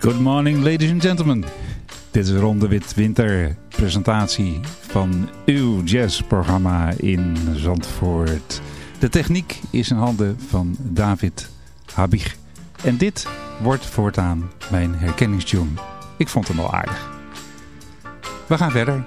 Good morning ladies and gentlemen. Dit is Ronde Wit Winter presentatie van uw jazzprogramma in Zandvoort. De techniek is in handen van David Habig. En dit wordt voortaan mijn herkenningstune. Ik vond hem al aardig. We gaan verder.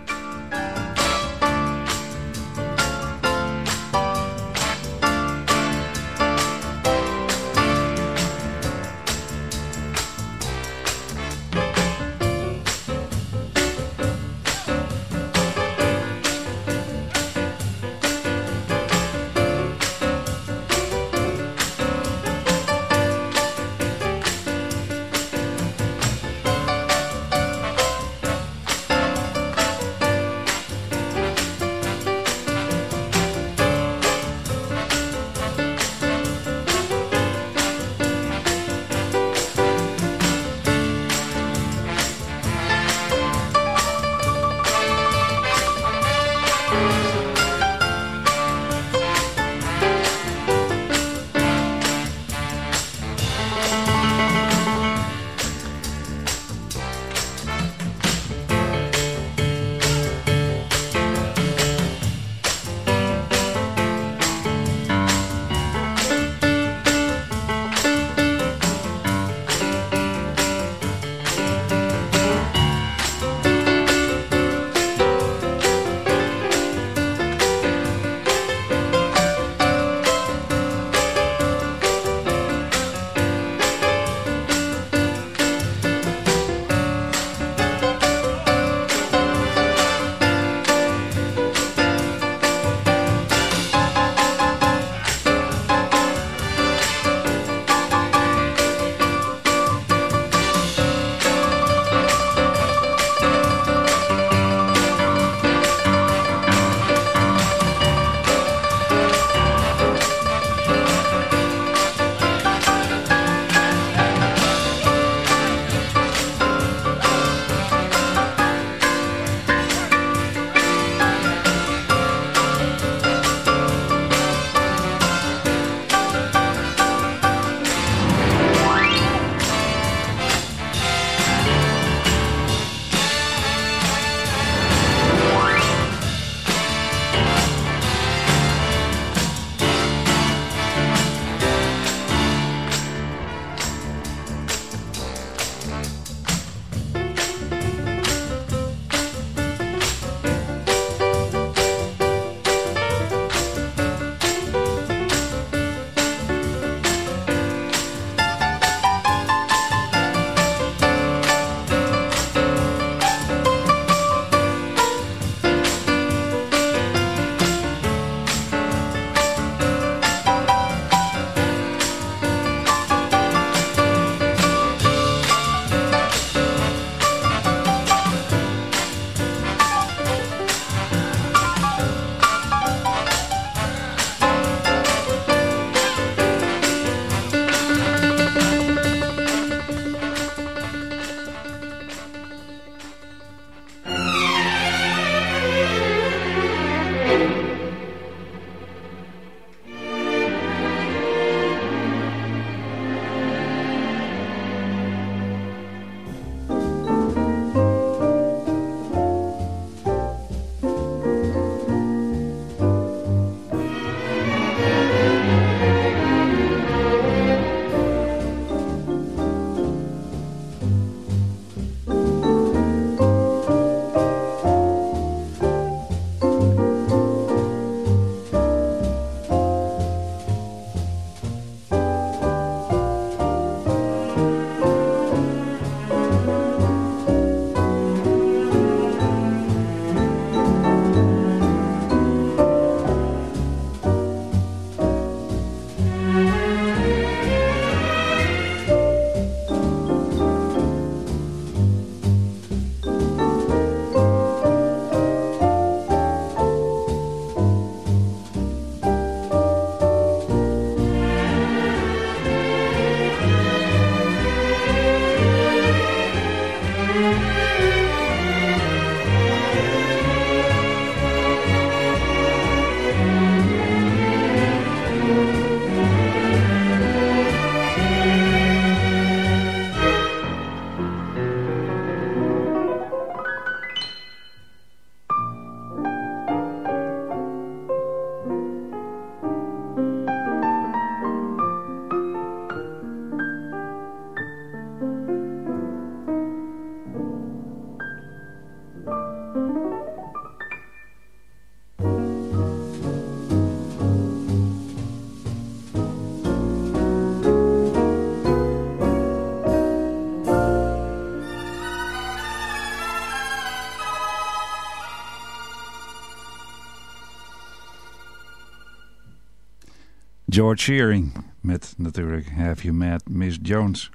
George Shearing met natuurlijk Have You Met Miss Jones.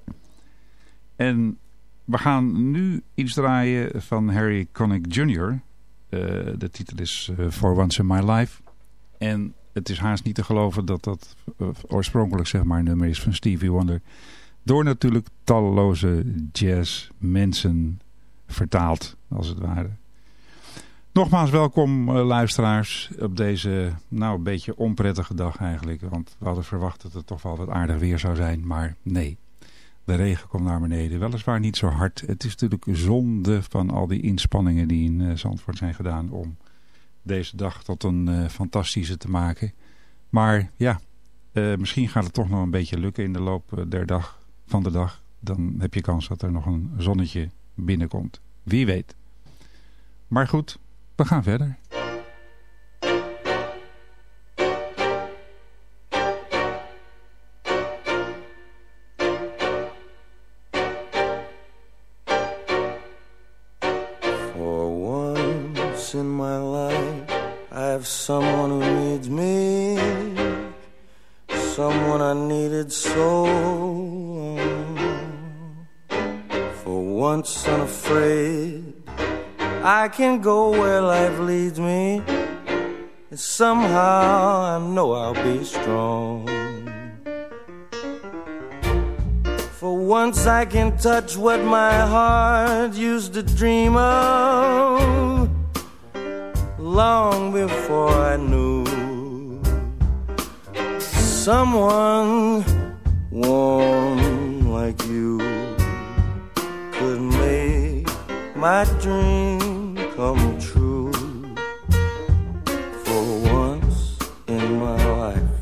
En we gaan nu iets draaien van Harry Connick Jr. Uh, de titel is uh, For Once in My Life. En het is haast niet te geloven dat dat uh, oorspronkelijk zeg maar een nummer is van Stevie Wonder. Door natuurlijk talloze jazzmensen vertaald als het ware. Nogmaals welkom uh, luisteraars op deze nou een beetje onprettige dag eigenlijk. Want we hadden verwacht dat het toch wel wat aardig weer zou zijn. Maar nee, de regen komt naar beneden. Weliswaar niet zo hard. Het is natuurlijk zonde van al die inspanningen die in uh, Zandvoort zijn gedaan om deze dag tot een uh, fantastische te maken. Maar ja, misschien gaat het toch nog een beetje lukken in de loop der dag, van de dag. Dan heb je kans dat er nog een zonnetje binnenkomt. Wie weet. Maar goed, For once in my life I have someone who needs me Someone I needed so long. For once unafraid I can go where life leads me. And somehow I know I'll be strong. For once I can touch what my heart used to dream of. Long before I knew someone warm like you could make my dream come true for once in my life.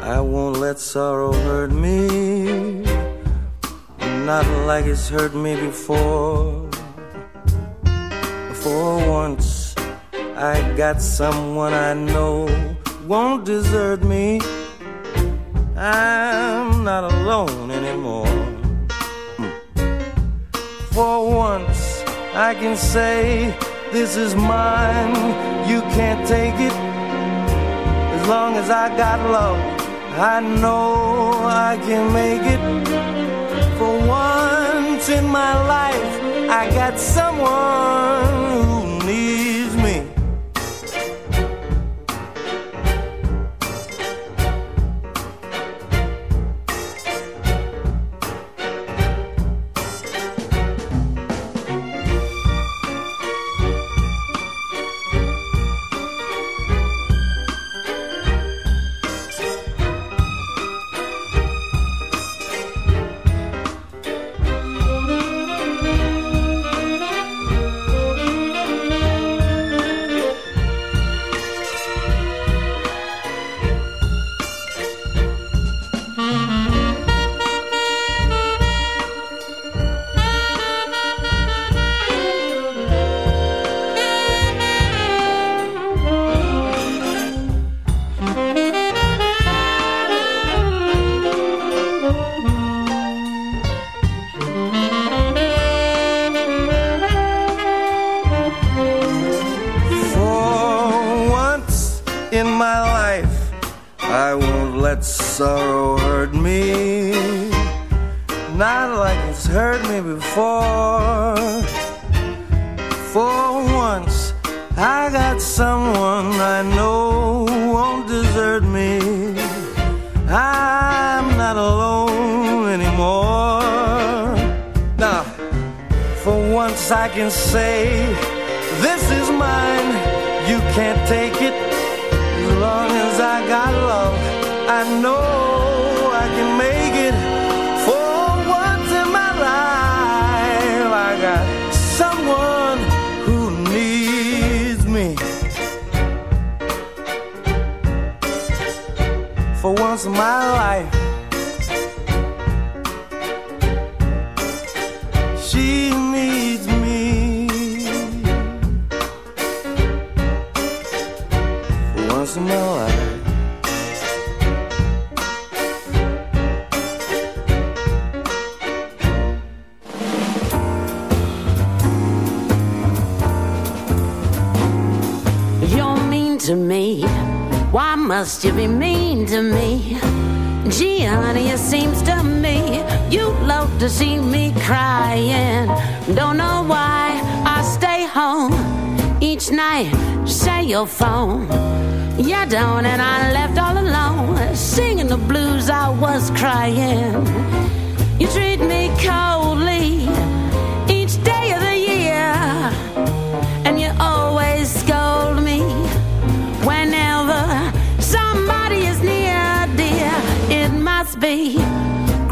I won't let sorrow hurt me, not like it's hurt me before. For once, I got someone I know won't desert me. I'm not alone anymore. For once, I can say this is mine. You can't take it as long as I got love. I know I can make it. For once in my life, I got someone to see me crying. Don't know why I stay home each night. Say your phone. You don't, and I left all alone, singing the blues. I was crying. You treat me coldly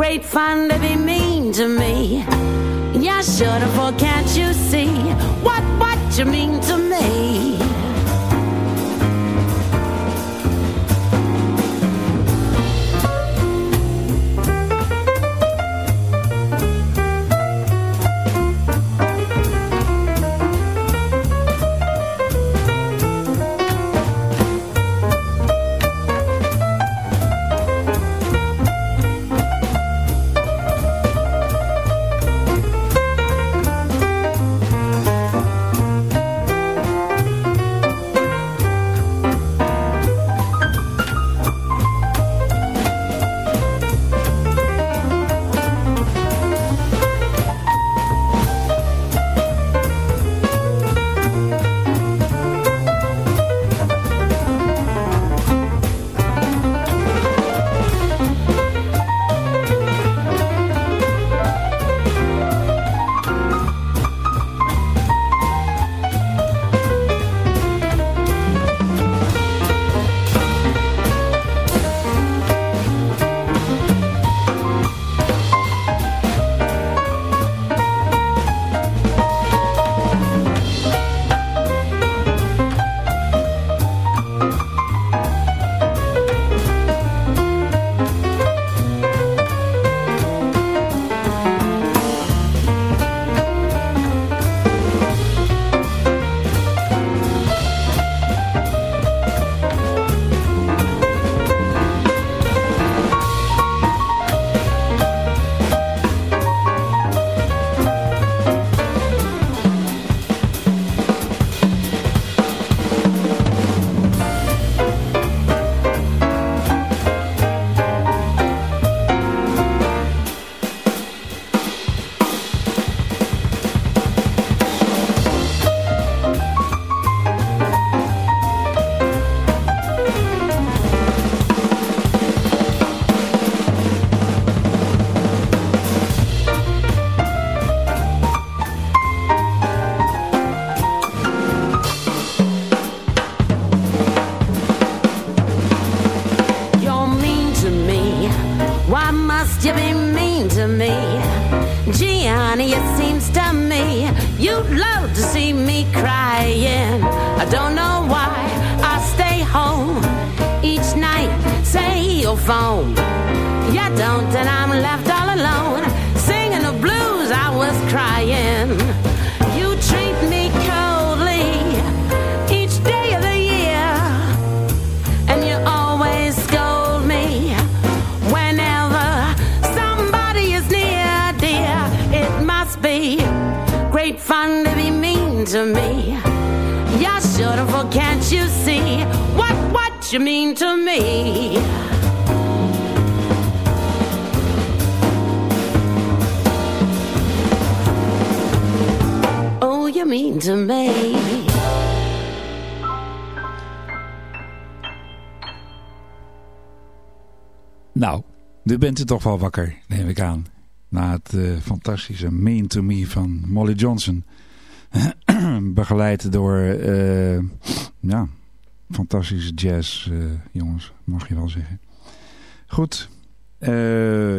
great fun to be mean to me. Yeah, sure, for can't you see what what you mean to me? Nu bent u toch wel wakker, neem ik aan. Na het uh, fantastische Mean to Me van Molly Johnson. Begeleid door, uh, ja, fantastische jazz, uh, jongens, mag je wel zeggen. Goed,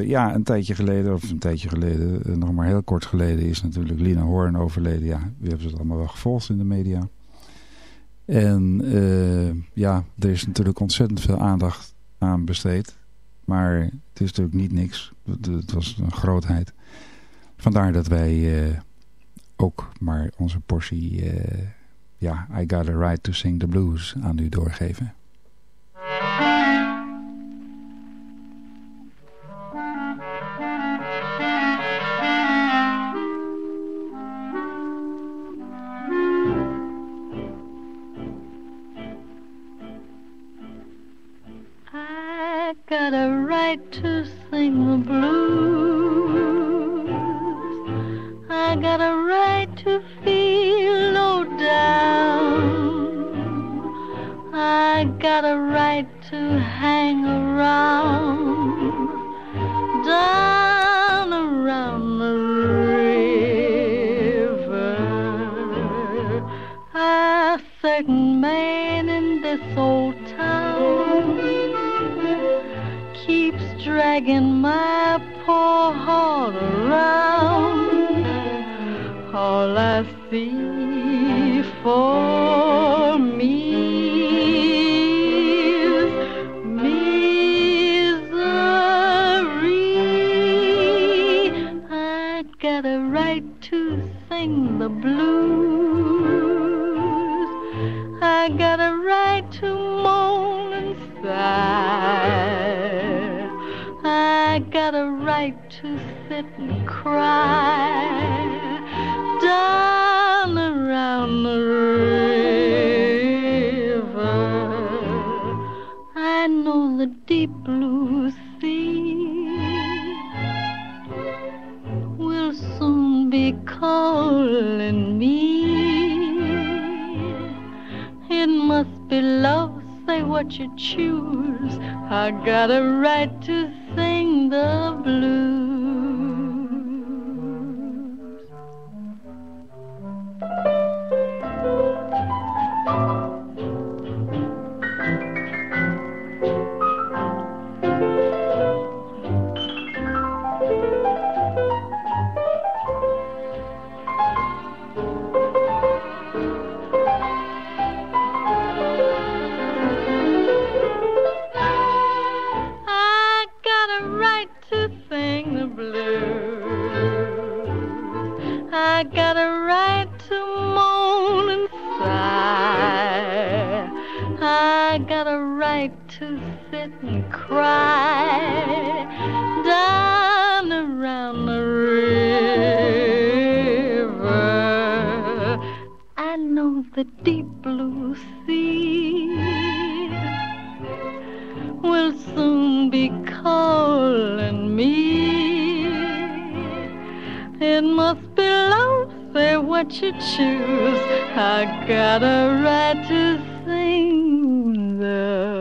ja, een tijdje geleden, of een tijdje geleden, nog maar heel kort geleden, is natuurlijk Lina Hoorn overleden. Ja, we hebben het allemaal wel gevolgd in de media. En ja, er is natuurlijk ontzettend veel aandacht aan besteed. Maar het is natuurlijk niet niks. Het was een grootheid. Vandaar dat wij ook maar onze portie... Ja, I Got a Right to Sing the Blues aan u doorgeven. The blues. I got a right to feel low down. I got a right to hang around. Down around the river. A certain man in this old town keeps dragging my poor heart around. All I see for sit and cry down around the river. I know the deep blue sea will soon be calling me. It must be love, say what you choose. I got what you choose. I got a right to sing the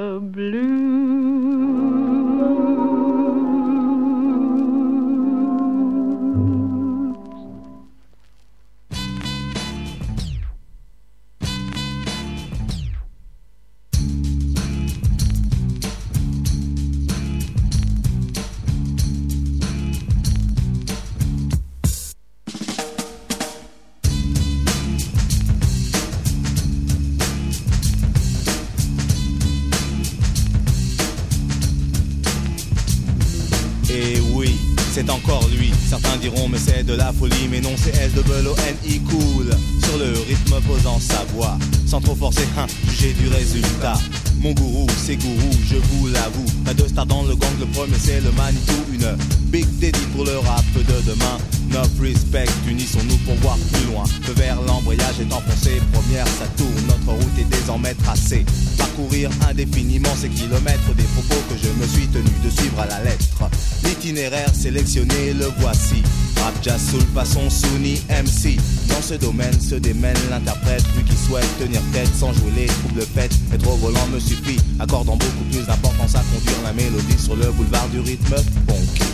de la mais non c'est S-W-O-N-I cool. Sur le rythme posant sa voix, sans trop forcer, hein, juger du résultat. Mon gourou, c'est gourou, je vous l'avoue. Pas de star dans le gang, le premier c'est le Manitou. Une big daddy pour le rap de demain. Enough respect, unissons-nous pour voir plus loin. Que vers l'embrayage est enfoncé, première ça tourne. Notre route est désormais tracée. Parcourir indéfiniment ces kilomètres des propos que je me suis tenu de suivre à la lettre. L'itinéraire sélectionné, le voici. Rap jazz soul façon Sunni MC. Dans ce domaine se démène l'interprète, lui qui souhaite tenir tête sans jouer les troubles fêtes. Être au volant me suffit, accordant beaucoup plus d'importance à conduire la mélodie sur le boulevard du rythme funky.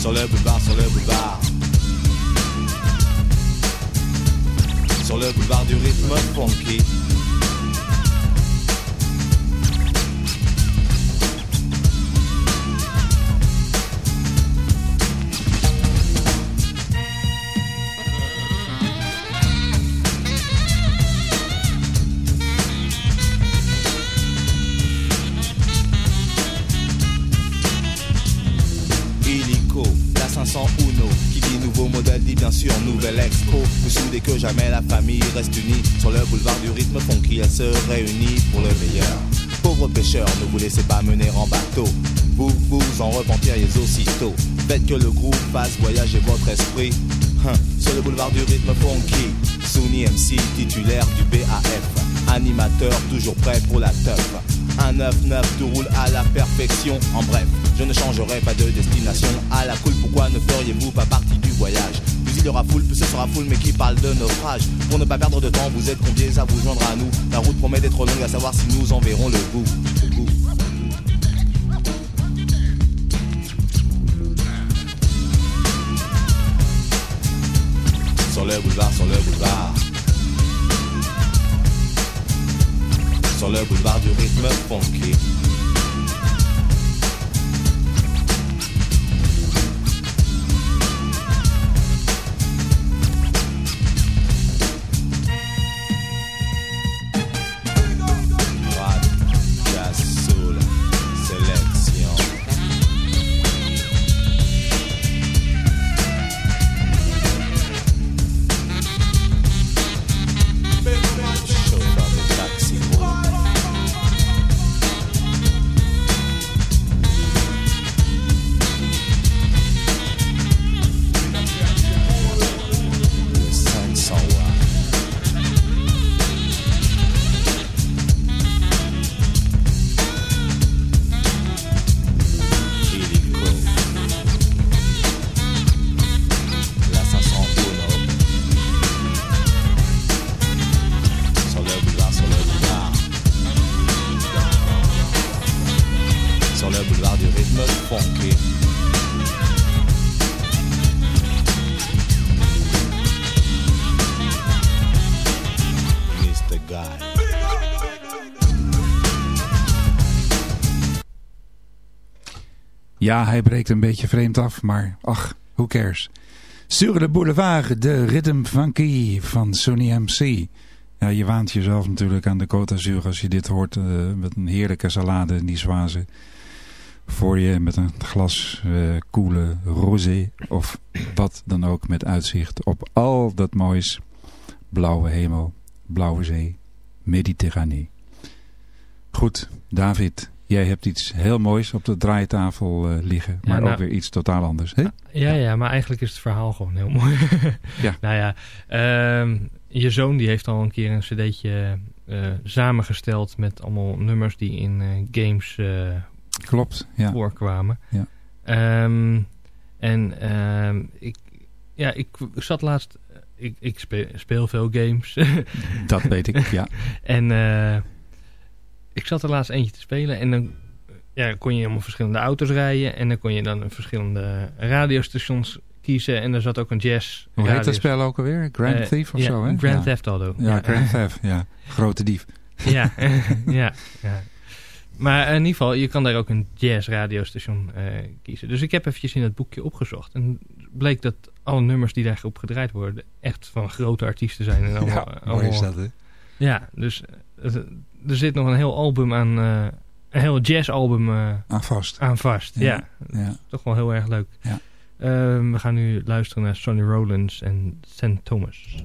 Sur le boulevard, sur le boulevard. Sur le boulevard du rythme funky. Plus soudé que jamais, la famille reste unie. Sur le boulevard du rythme funky, elle se réunit pour le meilleur. Pauvres pêcheurs, ne vous laissez pas mener en bateau. Vous vous en repentiriez aussitôt. Faites que le groupe fasse voyager votre esprit. Hein, sur le boulevard du rythme funky, Sunny MC titulaire du BAF. animateur, toujours prêt pour la teuf. Un 9-9 tout roule à la perfection. En bref, je ne changerai pas de destination. À la cool, pourquoi ne feriez-vous pas partie du voyage? Il y aura foule, ce sera foule, mais qui parle de naufrage Pour ne pas perdre de temps, vous êtes combien à vous joindre à nous La route promet d'être longue, à savoir si nous en verrons. Le bout. Sur le boulevard, sur le boulevard. Sur le boulevard du rythme funky. Ja, hij breekt een beetje vreemd af, maar ach, who cares. Sur le boulevard, de Rhythm Funky van Sony MC. Ja, je waant jezelf natuurlijk aan de Côte d'Azur als je dit hoort. eh, met een heerlijke salade in die zwazen. Voor je met een glas eh koele rosé of wat dan ook met uitzicht op al dat moois. Blauwe hemel, blauwe zee, Mediterranee. Goed, David, jij hebt iets heel moois op de draaitafel eh, liggen. Ja, Maar nou- ook weer iets totaal anders. Hè? Ja, ja, maar eigenlijk is het verhaal gewoon heel mooi. Ja. Nou ja, ehm, je zoon die heeft al een keer een cd'tje eh, samengesteld met allemaal nummers die in eh, games Klopt, ja. voorkwamen. Ja. Ehm, en ehm, ik, ja, ik, zat laatst... Ik, ik speel, speel veel games. Dat weet ik, ja. en ik zat er laatst eentje te spelen. En dan ja, kon je helemaal verschillende auto's rijden. En dan kon je dan verschillende radiostations kiezen. En er zat ook een jazz Hoe heet dat spel ook alweer? Grand Eh, Thief of ja, zo, hè? Grand ja. Theft Auto. Ja, Grand Theft, ja. Grote dief. ja, ja, ja. Maar in ieder geval, je kan daar ook een jazz radiostation eh kiezen. Dus ik heb eventjes in het boekje opgezocht. En bleek dat alle nummers die daarop gedraaid worden... echt van grote artiesten zijn. En allemaal, Ja, allemaal- is dat, hè? Ja, dus eh, er zit nog een heel album aan... eh, een heel jazzalbum eh Aan vast. aan vast. Ja, Ja. toch wel heel erg leuk. Ja. Ehm, we gaan nu luisteren naar Sonny Rollins en St. Thomas.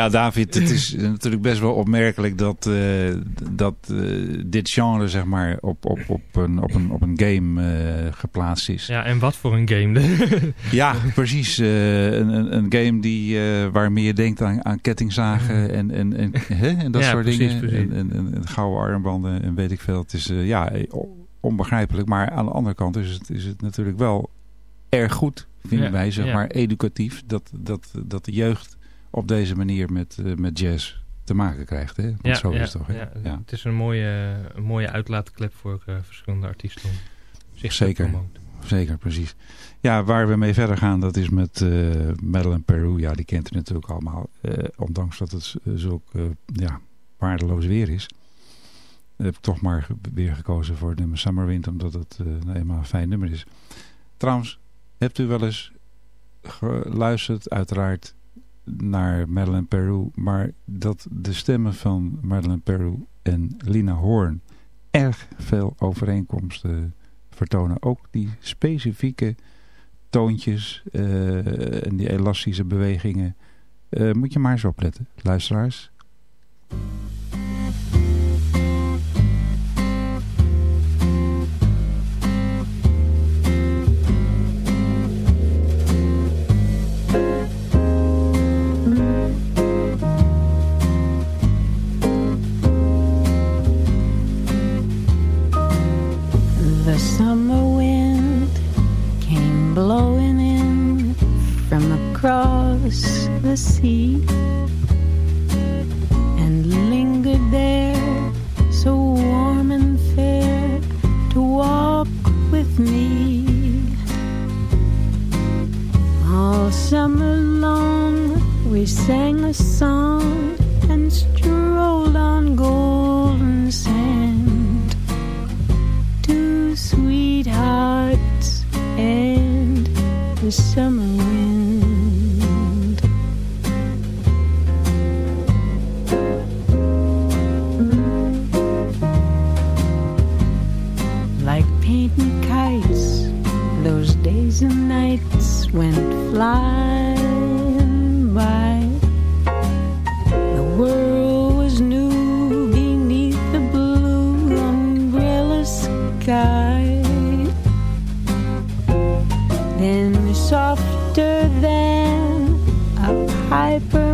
Ja, David, het is natuurlijk best wel opmerkelijk dat, uh, dat uh, dit genre zeg maar op, op, op, een, op, een, op een game uh, geplaatst is. Ja, en wat voor een game? ja, precies. een, een game die, waarmee je denkt aan, aan kettingzagen en, en, en, hè, en dat ja, soort precies, dingen. Precies. En, en, en, gouden armbanden en weet ik veel. Het is ja, onbegrijpelijk. Maar aan de andere kant is het, is het natuurlijk wel erg goed, vinden Ja, wij, zeg ja. maar, educatief. Dat, dat, dat de jeugd op deze manier met, uh, met jazz te maken krijgt. Hè? Want Ja, zo ja, is het toch? Hè? ja. Ja. Het is een mooie, een mooie uitlaatklep voor uh, verschillende artiesten om zich Zeker. Zeker, precies. Ja, waar we mee verder gaan, dat is met uh, Madeline Peru. Ja, die kent u natuurlijk allemaal. Uh, ondanks dat het zulk uh, ja, waardeloos weer is. Heb ik toch maar weer gekozen voor het nummer Summerwind. Omdat het nou eenmaal een fijn nummer is. Trouwens, hebt u wel eens geluisterd, uiteraard naar Madeleine Peru, maar dat de stemmen van Madeleine Peru en Lina Horn erg veel overeenkomsten vertonen. Ook die specifieke toontjes uh, en die elastische bewegingen. Uh, moet je maar eens opletten, luisteraars. Summer wind came blowing in from across the sea and lingered there so warm and fair to walk with me. All summer long we sang a song and strolled on golden summer wind. Like painting kites, those days and nights went flying by. The world a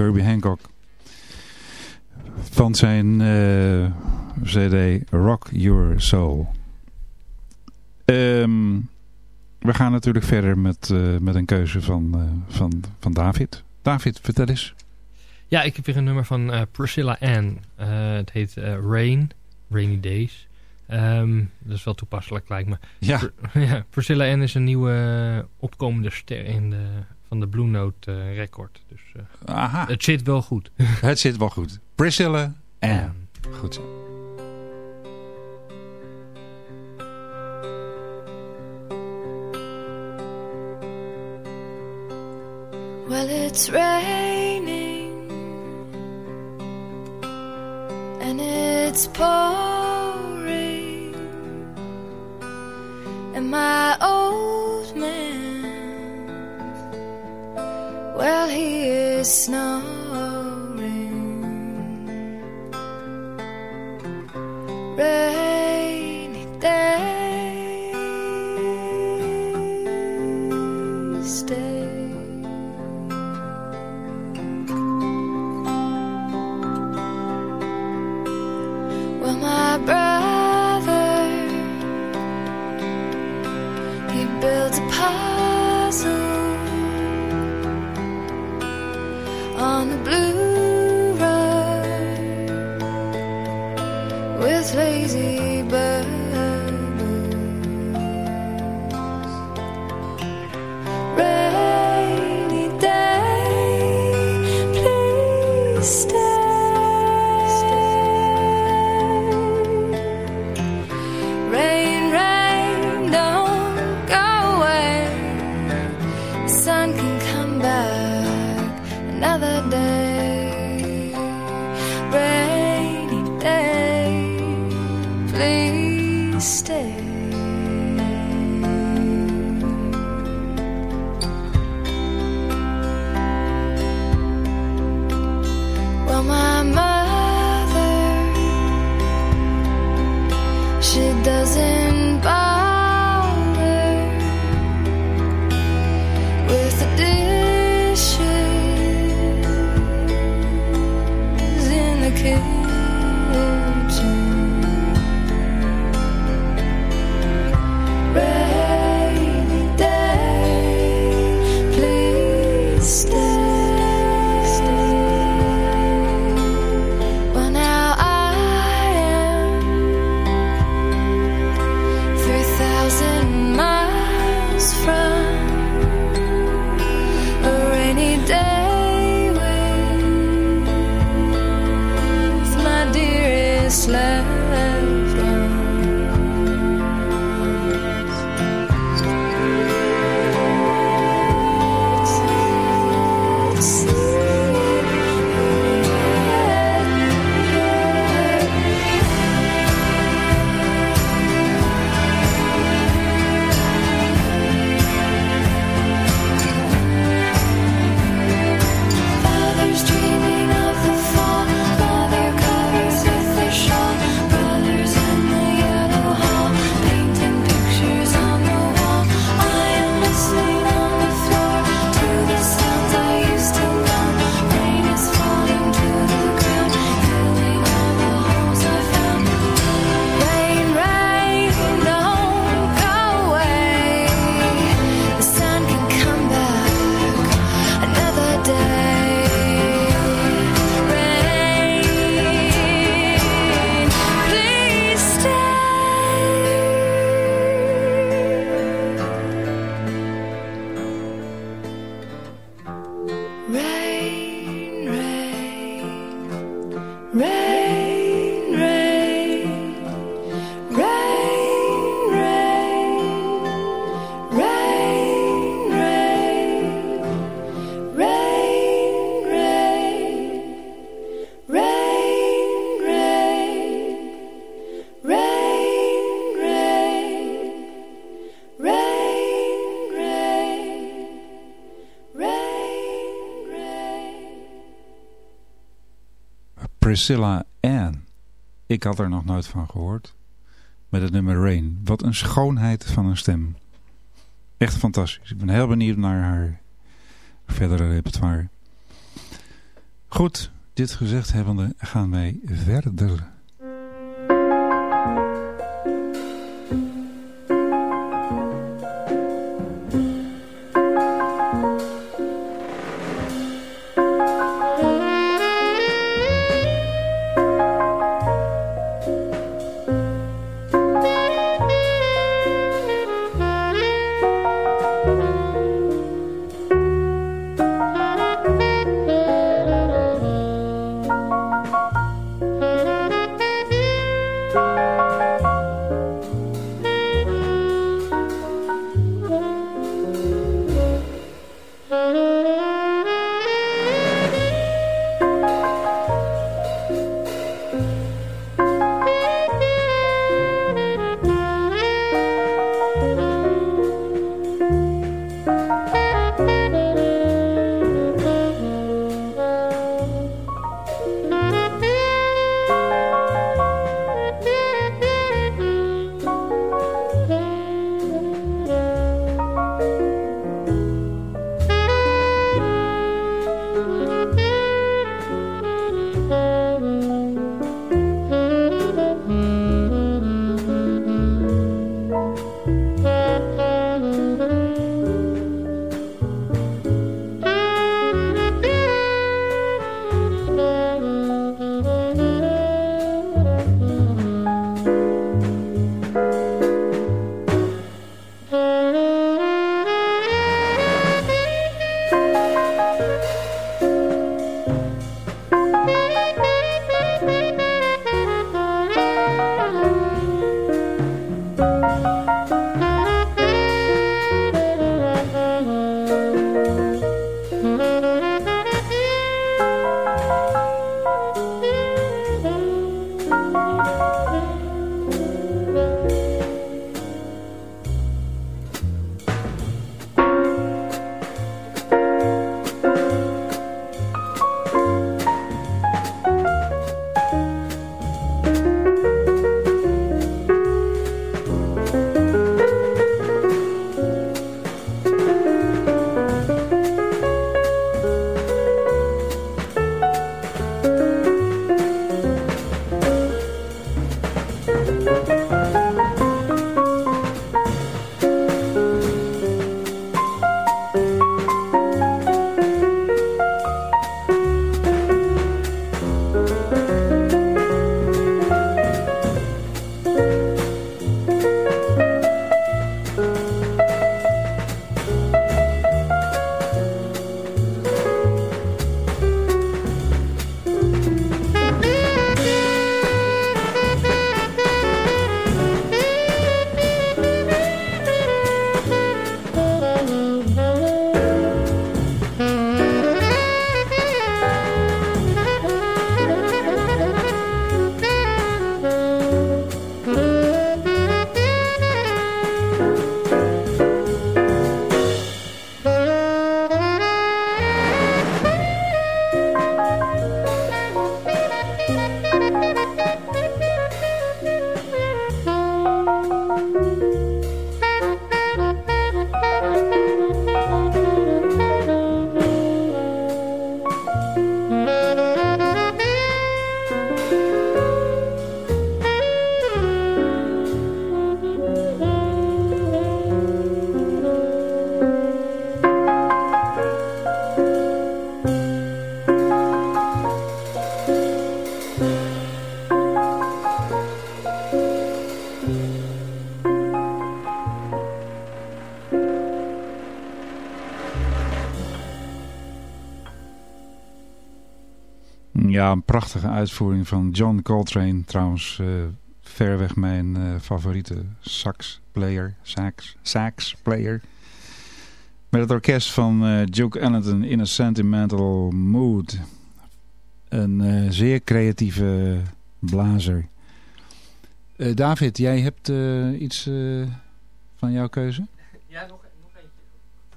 Herbie Hancock. Van zijn uh, cd Rock Your Soul. Um, we gaan natuurlijk verder met, uh, met een keuze van, uh, van, van David. David, vertel eens. Ja, ik heb weer een nummer van Priscilla Ann. het heet Rain, Rainy Days. Um, dat is wel toepasselijk, lijkt me. Ja. Pr ja Priscilla Ann is een nieuwe opkomende ster in de, van de Blue Note record. Dus Aha. het zit wel goed. het zit wel goed. Priscilla Ann. Goed zo. Well, it's raining and it's pouring, and my old well, he is snoring. Rainy day, stay. left Priscilla Ann. Ik had er nog nooit van gehoord. Met het nummer Rain. Wat een schoonheid van een stem. Echt fantastisch. Ik ben heel benieuwd naar haar verdere repertoire. Goed, dit gezegd hebbende gaan wij verder. Een prachtige uitvoering van John Coltrane. Trouwens, eh, verreweg mijn eh, favoriete sax-player. Sax, sax-player. Met het orkest van eh, Duke Ellington in a Sentimental Mood. Een zeer creatieve blazer. David, jij hebt iets van jouw keuze? Ja, nog.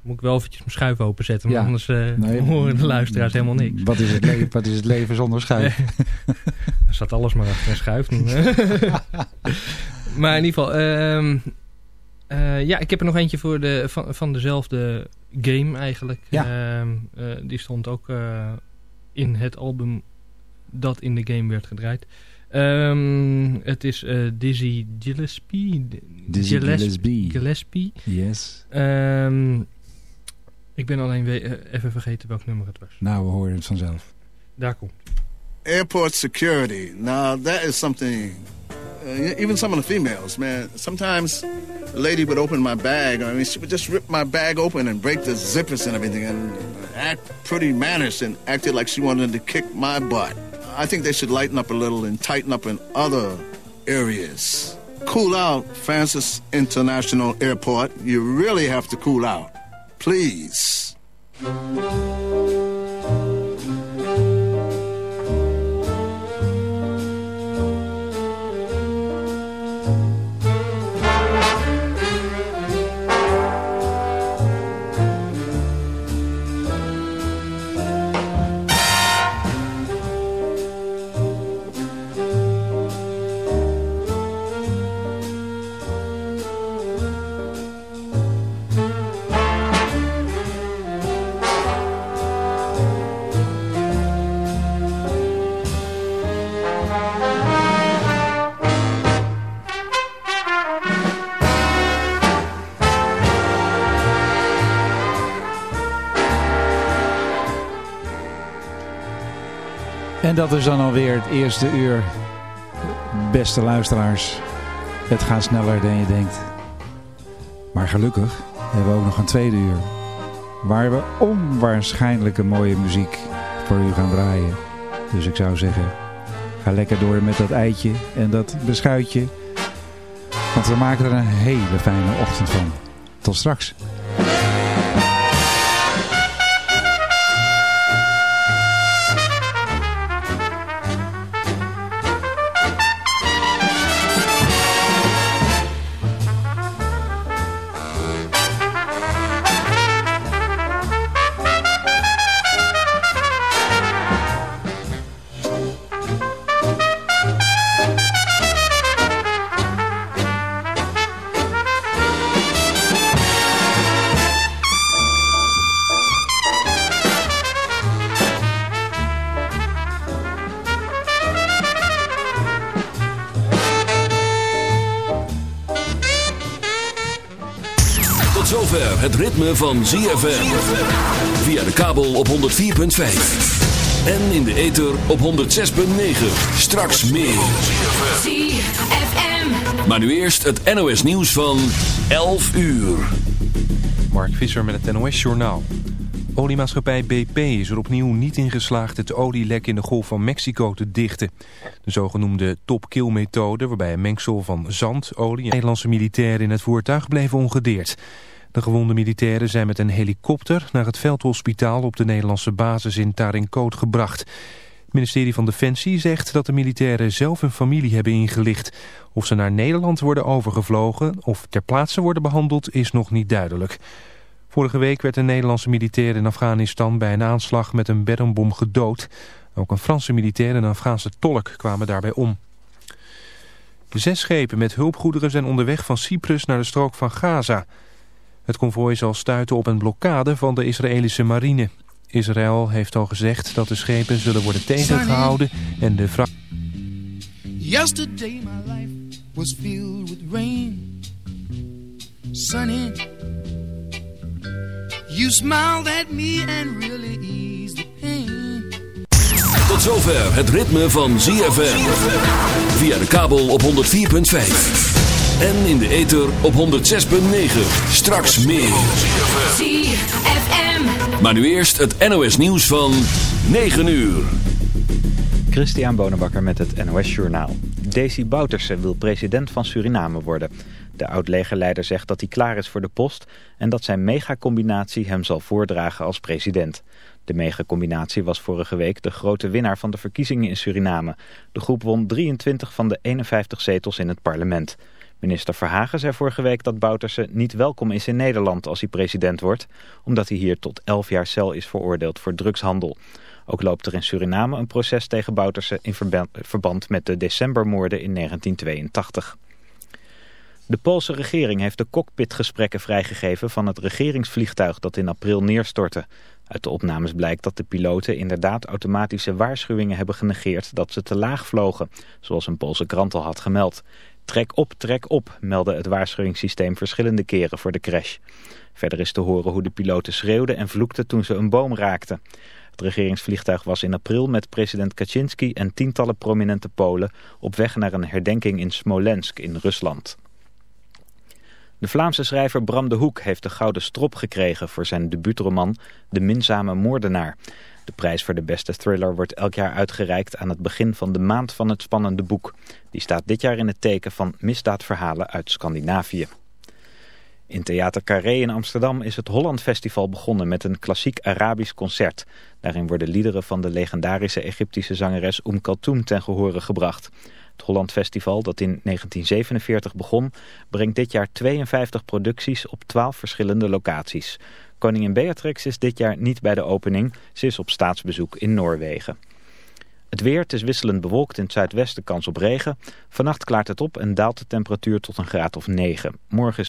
Moet ik wel eventjes mijn schuif openzetten, want Ja. anders eh, Nee. horen de luisteraars helemaal niks. Wat is het, le wat is het leven zonder schuif? Er staat alles maar achter een schuif. maar in ieder geval, ehm, eh, ja, ik heb er nog eentje voor de, van, van dezelfde game eigenlijk. Ja. Ehm, eh, die stond ook in het album dat in de game werd gedraaid. Ehm, het is Dizzy Gillespie. Dizzy Gilles- Gillespie. Gillespie. Yes. Ehm, ik ben alleen eh, even vergeten welk nummer het was. Nou, we horen het vanzelf. Daar komt. Airport security. Now that is something. Uh, even some of the females, man. Sometimes the lady would open my bag. I mean, she would just rip my bag open and break the zippers and everything, and act pretty mannish and acted like she wanted to kick my butt. I think they should lighten up a little and tighten up in other areas. Cool out, Francis International Airport. You really have to cool out, please. Dat is dan alweer het eerste uur. Beste luisteraars, het gaat sneller dan je denkt. Maar gelukkig hebben we ook nog een tweede uur. Waar we onwaarschijnlijke mooie muziek voor u gaan draaien. Dus ik zou zeggen, ga lekker door met dat eitje en dat beschuitje. Want we maken er een hele fijne ochtend van. Tot straks. Het ritme van ZFM. Via de kabel op 104.5. En in de ether op 106.9. Straks meer. ZFM. Maar nu eerst het NOS nieuws van 11 uur. Mark Visser met het NOS-journaal. Oliemaatschappij BP is er opnieuw niet in geslaagd het olielek in de Golf van Mexico te dichten. De zogenoemde top-kill-methode, waarbij een mengsel van zand, olie en Nederlandse militairen in het voertuig bleven ongedeerd. De gewonde militairen zijn met een helikopter naar het veldhospitaal op de Nederlandse basis in Tarinkoot gebracht. Het ministerie van Defensie zegt dat de militairen zelf hun familie hebben ingelicht. Of ze naar Nederland worden overgevlogen of ter plaatse worden behandeld is nog niet duidelijk. Vorige week werd een Nederlandse militair in Afghanistan bij een aanslag met een bermbom gedood. Ook een Franse militair en een Afghaanse tolk kwamen daarbij om. Zes schepen met hulpgoederen zijn onderweg van Cyprus naar de strook van Gaza. Het konvooi zal stuiten op een blokkade van de Israëlische marine. Israël heeft al gezegd dat de schepen zullen worden tegengehouden en de vrouw... Yesterday my life was filled with rain. Sunny, you smiled at me and really eased the pain. Tot zover het ritme van ZFM. Via de kabel op 104.5. En in de ether op 106.9. Straks meer. ZFM. Maar nu eerst het NOS nieuws van 9 uur. Christian Bonenbakker met het NOS Journaal. Desi Bouterse wil president van Suriname worden. De oud-legerleider zegt dat hij klaar is voor de post... en dat zijn megacombinatie hem zal voordragen als president. De megacombinatie was vorige week de grote winnaar van de verkiezingen in Suriname. De groep won 23 van de 51 zetels in het parlement. Minister Verhagen zei vorige week dat Bouterse niet welkom is in Nederland als hij president wordt... omdat hij hier tot 11 jaar cel is veroordeeld voor drugshandel. Ook loopt er in Suriname een proces tegen Bouterse in verba- verband met de decembermoorden in 1982. De Poolse regering heeft de cockpitgesprekken vrijgegeven van het regeringsvliegtuig dat in april neerstortte. Uit de opnames blijkt dat de piloten inderdaad automatische waarschuwingen hebben genegeerd dat ze te laag vlogen, zoals een Poolse krant al had gemeld. Trek op, trek op, meldde het waarschuwingssysteem verschillende keren voor de crash. Verder is te horen hoe de piloten schreeuwden en vloekten toen ze een boom raakten. Het regeringsvliegtuig was in april met president Kaczynski en tientallen prominente Polen op weg naar een herdenking in Smolensk in Rusland. De Vlaamse schrijver Bram de Hoek heeft de Gouden Strop gekregen voor zijn debuutroman De Minzame Moordenaar. De prijs voor de beste thriller wordt elk jaar uitgereikt aan het begin van de maand van het spannende boek. Die staat dit jaar in het teken van misdaadverhalen uit Scandinavië. In Theater Carré in Amsterdam is het Holland Festival begonnen met een klassiek Arabisch concert. Daarin worden liederen van de legendarische Egyptische zangeres Oum Kaltoum ten gehore gebracht. Het Holland Festival, dat in 1947 begon, brengt dit jaar 52 producties op 12 verschillende locaties. Koningin Beatrix is dit jaar niet bij de opening, ze is op staatsbezoek in Noorwegen. Het weer, is wisselend bewolkt in het zuidwesten kans op regen. Vannacht klaart het op en daalt de temperatuur tot een graad of 9. Morgen is